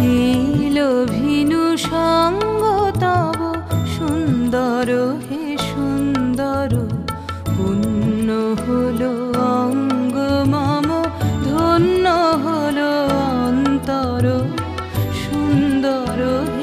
নীল venue সঙ্গ তব সুন্দর হে সুন্দর। পূর্ণ হলো অঙ্গ, মম ধন্য হলো অন্তর। সুন্দর হে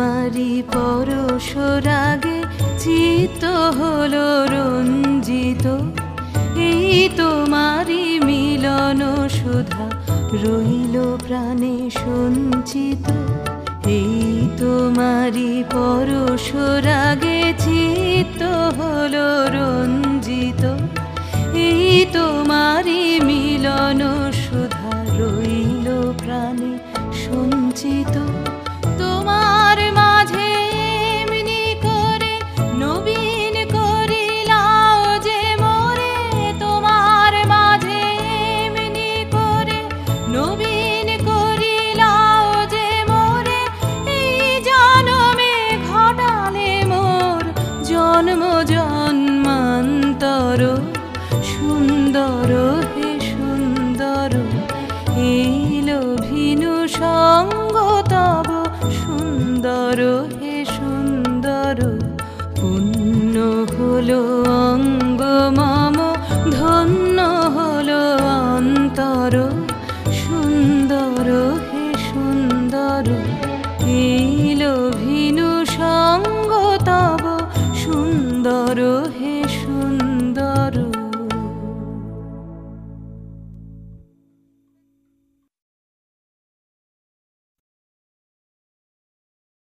তোমারি পরশ রাগে চিত্ত হলো রঞ্জিত। এই তোমারি মিলন সুধা রইল প্রাণে সঞ্চিত। এই তোমারি পরশ রাগে চিত্ত হলো রঞ্জিত। জন্ম জন্মান্তর সুন্দর হে সুন্দর, এই লভিন সঙ্গ তব, সুন্দর হে সুন্দর, পুণ্য হলো অঙ্গ, মাম ধন্য হলো অন্তর। হে শুন